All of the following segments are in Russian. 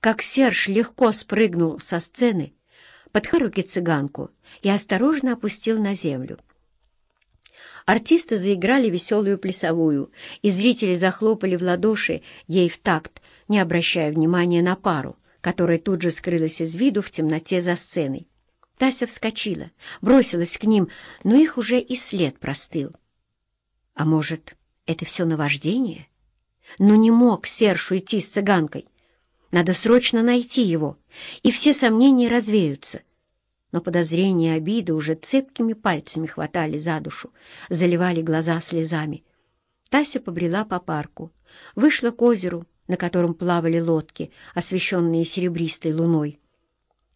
как Серж легко спрыгнул со сцены, подхватил руки цыганку и осторожно опустил на землю. Артисты заиграли веселую плясовую, и зрители захлопали в ладоши ей в такт, не обращая внимания на пару, которая тут же скрылась из виду в темноте за сценой. Тася вскочила, бросилась к ним, но их уже и след простыл. А может, это все наваждение? Но не мог Серж уйти с цыганкой. Надо срочно найти его, и все сомнения развеются но подозрения и обиды уже цепкими пальцами хватали за душу, заливали глаза слезами. Тася побрела по парку, вышла к озеру, на котором плавали лодки, освещенные серебристой луной.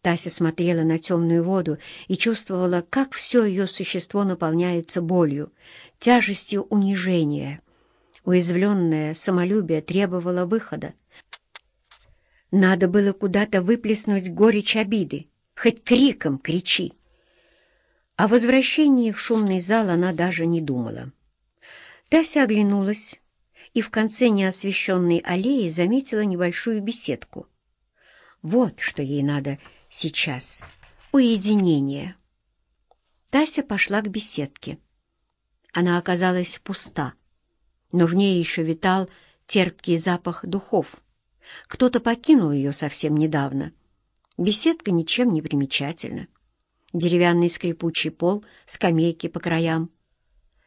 Тася смотрела на темную воду и чувствовала, как все ее существо наполняется болью, тяжестью унижения. Уязвленное самолюбие требовало выхода. Надо было куда-то выплеснуть горечь обиды, Хоть криком кричи. О возвращении в шумный зал она даже не думала. Тася оглянулась и в конце неосвещенной аллеи заметила небольшую беседку. Вот что ей надо сейчас — уединение. Тася пошла к беседке. Она оказалась пуста, но в ней еще витал терпкий запах духов. Кто-то покинул ее совсем недавно — Беседка ничем не примечательна. Деревянный скрипучий пол, скамейки по краям.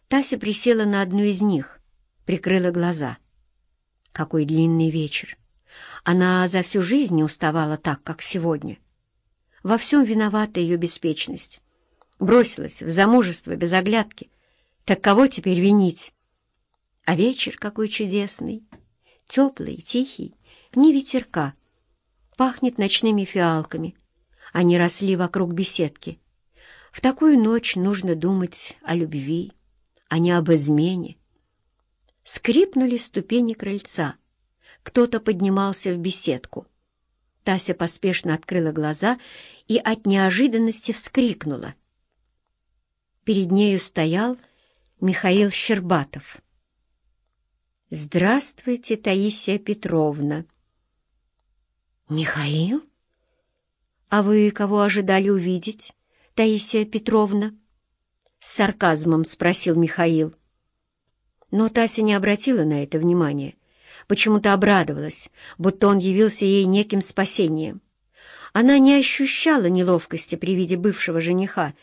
Тася присела на одну из них, прикрыла глаза. Какой длинный вечер! Она за всю жизнь не уставала так, как сегодня. Во всем виновата ее беспечность. Бросилась в замужество без оглядки. Так кого теперь винить? А вечер какой чудесный, теплый, тихий, ни ветерка — пахнет ночными фиалками. Они росли вокруг беседки. В такую ночь нужно думать о любви, а не об измене. Скрипнули ступени крыльца. Кто-то поднимался в беседку. Тася поспешно открыла глаза и от неожиданности вскрикнула. Перед нею стоял Михаил Щербатов. «Здравствуйте, Таисия Петровна!» «Михаил? А вы кого ожидали увидеть, Таисия Петровна?» С сарказмом спросил Михаил. Но Тася не обратила на это внимания. Почему-то обрадовалась, будто он явился ей неким спасением. Она не ощущала неловкости при виде бывшего жениха.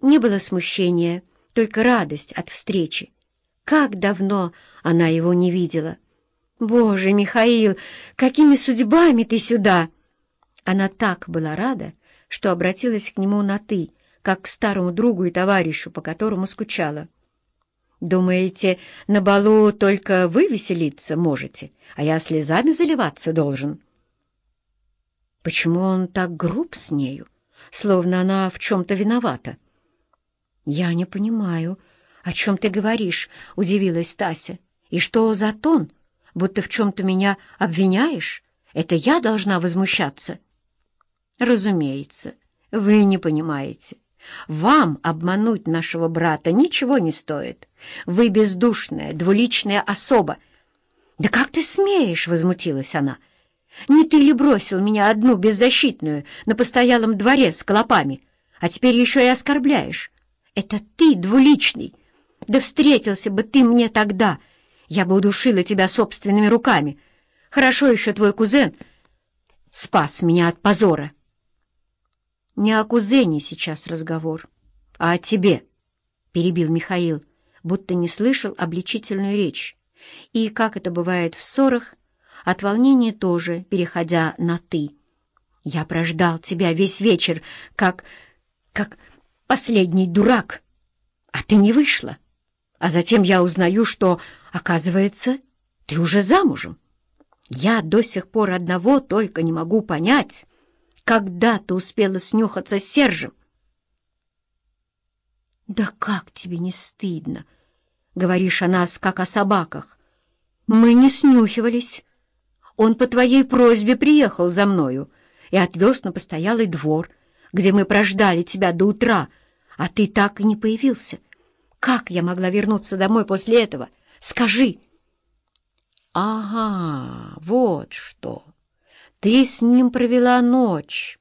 Не было смущения, только радость от встречи. Как давно она его не видела! «Боже, Михаил, какими судьбами ты сюда?» Она так была рада, что обратилась к нему на «ты», как к старому другу и товарищу, по которому скучала. «Думаете, на балу только вы веселиться можете, а я слезами заливаться должен?» Почему он так груб с нею, словно она в чем-то виновата? «Я не понимаю, о чем ты говоришь», — удивилась Тася. «И что за тон?» Будто в чем-то меня обвиняешь? Это я должна возмущаться?» «Разумеется, вы не понимаете. Вам обмануть нашего брата ничего не стоит. Вы бездушная, двуличная особа». «Да как ты смеешь?» — возмутилась она. «Не ты ли бросил меня одну беззащитную на постоялом дворе с клопами, а теперь еще и оскорбляешь? Это ты двуличный. Да встретился бы ты мне тогда!» Я бы удушила тебя собственными руками. Хорошо еще твой кузен спас меня от позора. Не о кузене сейчас разговор, а о тебе, — перебил Михаил, будто не слышал обличительную речь. И, как это бывает в ссорах, от волнения тоже, переходя на «ты». Я прождал тебя весь вечер, как... как последний дурак, а ты не вышла. А затем я узнаю, что, оказывается, ты уже замужем. Я до сих пор одного только не могу понять, когда ты успела снюхаться с Сержем. «Да как тебе не стыдно?» — говоришь о нас, как о собаках. «Мы не снюхивались. Он по твоей просьбе приехал за мною и отвез на постоялый двор, где мы прождали тебя до утра, а ты так и не появился». Как я могла вернуться домой после этого? Скажи!» «Ага, вот что! Ты с ним провела ночь.